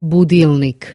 budilnik